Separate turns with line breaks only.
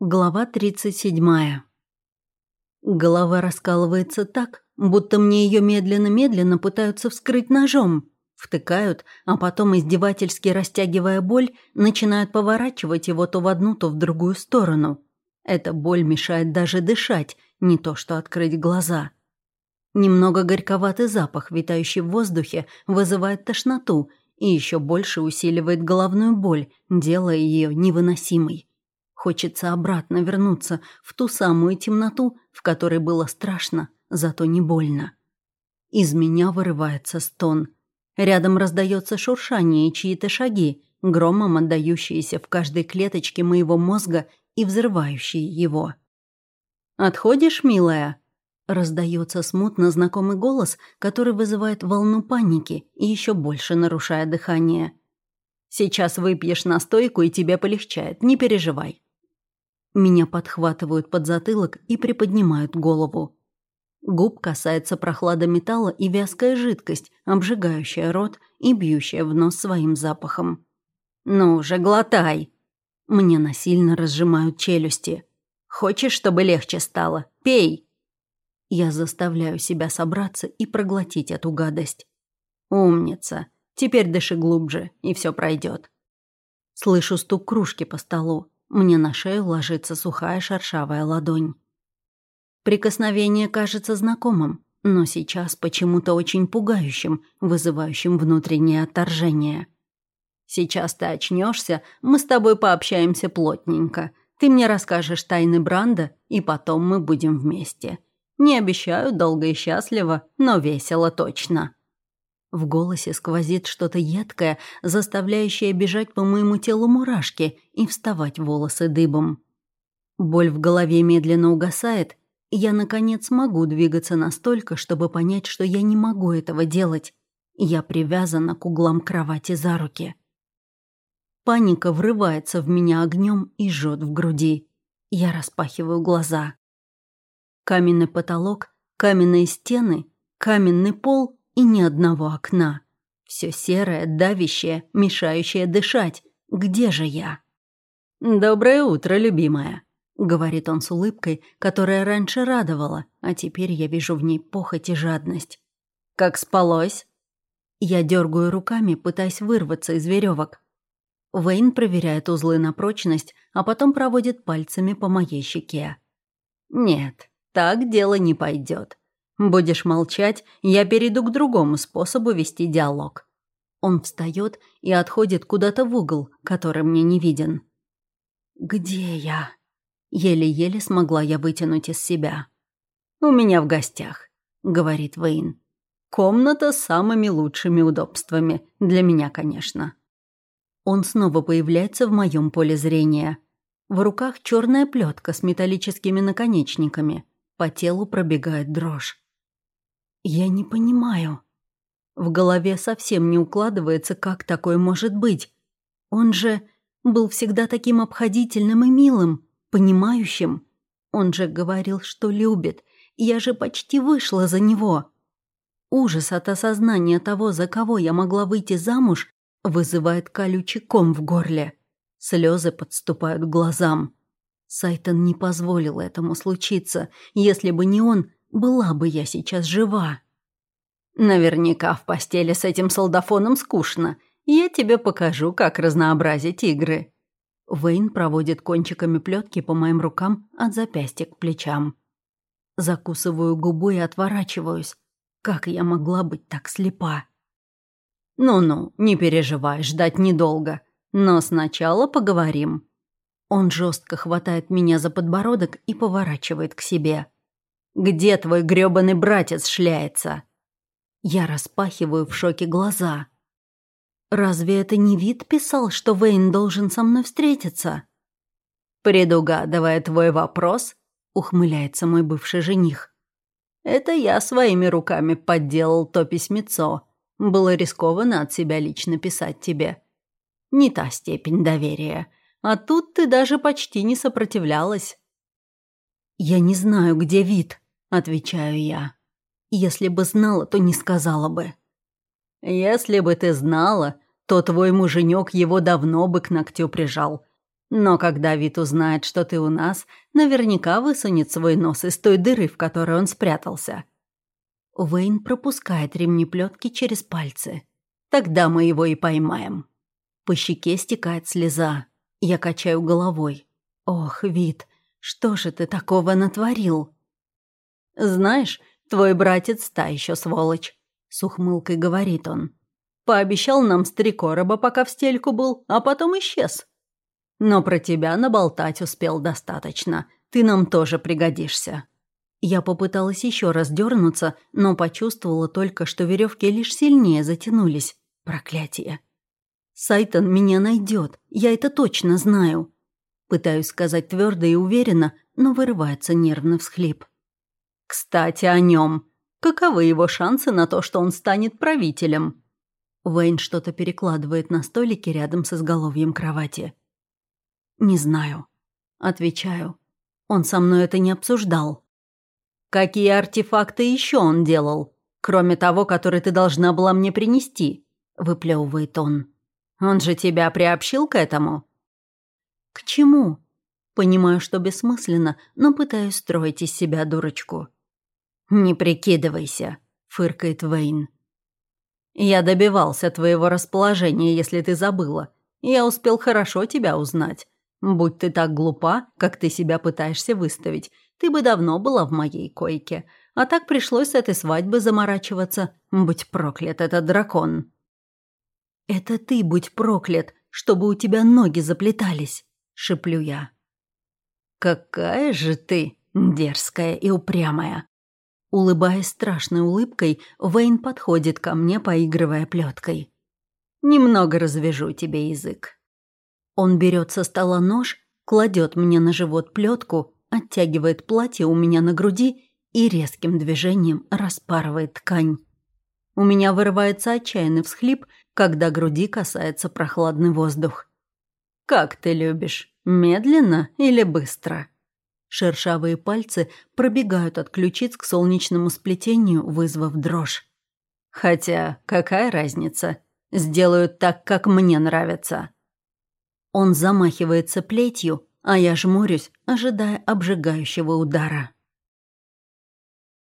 Глава 37. Голова раскалывается так, будто мне ее медленно-медленно пытаются вскрыть ножом. Втыкают, а потом, издевательски растягивая боль, начинают поворачивать его то в одну, то в другую сторону. Эта боль мешает даже дышать, не то что открыть глаза. Немного горьковатый запах, витающий в воздухе, вызывает тошноту и еще больше усиливает головную боль, делая ее невыносимой. Хочется обратно вернуться в ту самую темноту, в которой было страшно, зато не больно. Из меня вырывается стон. Рядом раздается шуршание и чьи-то шаги, громом отдающиеся в каждой клеточке моего мозга и взрывающие его. «Отходишь, милая?» Раздается смутно знакомый голос, который вызывает волну паники и еще больше нарушая дыхание. «Сейчас выпьешь настойку, и тебе полегчает, не переживай». Меня подхватывают под затылок и приподнимают голову. Губ касается прохлада металла и вязкая жидкость, обжигающая рот и бьющая в нос своим запахом. «Ну же, глотай!» Мне насильно разжимают челюсти. «Хочешь, чтобы легче стало? Пей!» Я заставляю себя собраться и проглотить эту гадость. «Умница! Теперь дыши глубже, и все пройдет. Слышу стук кружки по столу. Мне на шею ложится сухая шершавая ладонь. Прикосновение кажется знакомым, но сейчас почему-то очень пугающим, вызывающим внутреннее отторжение. «Сейчас ты очнешься, мы с тобой пообщаемся плотненько. Ты мне расскажешь тайны Бранда, и потом мы будем вместе. Не обещаю долго и счастливо, но весело точно». В голосе сквозит что-то едкое, заставляющее бежать по моему телу мурашки и вставать волосы дыбом. Боль в голове медленно угасает, и я, наконец, могу двигаться настолько, чтобы понять, что я не могу этого делать. Я привязана к углам кровати за руки. Паника врывается в меня огнем и жжет в груди. Я распахиваю глаза. Каменный потолок, каменные стены, каменный пол и ни одного окна. Все серое, давящее, мешающее дышать. Где же я? «Доброе утро, любимая», — говорит он с улыбкой, которая раньше радовала, а теперь я вижу в ней похоть и жадность. «Как спалось?» Я дергаю руками, пытаясь вырваться из веревок. Вейн проверяет узлы на прочность, а потом проводит пальцами по моей щеке. «Нет, так дело не пойдет. Будешь молчать, я перейду к другому способу вести диалог. Он встает и отходит куда-то в угол, который мне не виден. «Где я?» Еле-еле смогла я вытянуть из себя. «У меня в гостях», — говорит Вейн. «Комната с самыми лучшими удобствами. Для меня, конечно». Он снова появляется в моем поле зрения. В руках черная плетка с металлическими наконечниками. По телу пробегает дрожь. Я не понимаю. В голове совсем не укладывается, как такое может быть. Он же был всегда таким обходительным и милым, понимающим. Он же говорил, что любит. Я же почти вышла за него. Ужас от осознания того, за кого я могла выйти замуж, вызывает колючий ком в горле. Слезы подступают к глазам. Сайтон не позволил этому случиться. Если бы не он, была бы я сейчас жива. Наверняка в постели с этим солдафоном скучно. Я тебе покажу, как разнообразить игры. Вейн проводит кончиками плетки по моим рукам от запястья к плечам. Закусываю губу и отворачиваюсь. Как я могла быть так слепа? «Ну-ну, не переживай, ждать недолго. Но сначала поговорим». Он жестко хватает меня за подбородок и поворачивает к себе. Где твой грёбаный братец шляется?» Я распахиваю в шоке глаза. «Разве это не вид писал, что Вейн должен со мной встретиться?» «Предугадывая твой вопрос», — ухмыляется мой бывший жених. «Это я своими руками подделал то письмецо. Было рискованно от себя лично писать тебе. Не та степень доверия. А тут ты даже почти не сопротивлялась». «Я не знаю, где вид», — отвечаю я. «Если бы знала, то не сказала бы». «Если бы ты знала, то твой муженек его давно бы к ногтю прижал. Но когда Вит узнает, что ты у нас, наверняка высунет свой нос из той дыры, в которой он спрятался. Вейн пропускает ремни плетки через пальцы. Тогда мы его и поймаем. По щеке стекает слеза. Я качаю головой. Ох, Вит, что же ты такого натворил? Знаешь, твой братец та еще сволочь, с ухмылкой говорит он. Пообещал нам с три короба, пока в стельку был, а потом исчез. Но про тебя наболтать успел достаточно. Ты нам тоже пригодишься». Я попыталась еще раз дернуться, но почувствовала только, что веревки лишь сильнее затянулись. Проклятие. Сайтон меня найдет, я это точно знаю. Пытаюсь сказать твердо и уверенно, но вырывается нервный всхлип. Кстати, о нем. Каковы его шансы на то, что он станет правителем? Вейн что-то перекладывает на столике рядом с изголовьем кровати. «Не знаю». Отвечаю. Он со мной это не обсуждал. «Какие артефакты еще он делал, кроме того, который ты должна была мне принести?» Выплевывает он. «Он же тебя приобщил к этому?» «К чему?» Понимаю, что бессмысленно, но пытаюсь строить из себя дурочку. «Не прикидывайся», — фыркает Вейн. «Я добивался твоего расположения, если ты забыла. Я успел хорошо тебя узнать. Будь ты так глупа, как ты себя пытаешься выставить, ты бы давно была в моей койке. А так пришлось с этой свадьбы заморачиваться. Будь проклят этот дракон. Это ты будь проклят, чтобы у тебя ноги заплетались, шеплю я. Какая же ты дерзкая и упрямая. Улыбаясь страшной улыбкой, Вейн подходит ко мне, поигрывая плеткой. Немного развяжу тебе язык. Он берет со стола нож, кладет мне на живот плетку, оттягивает платье у меня на груди и резким движением распарывает ткань. У меня вырывается отчаянный всхлип, когда груди касается прохладный воздух. «Как ты любишь? Медленно или быстро?» Шершавые пальцы пробегают от ключиц к солнечному сплетению, вызвав дрожь. «Хотя, какая разница? Сделают так, как мне нравится». Он замахивается плетью, а я жмурюсь, ожидая обжигающего удара.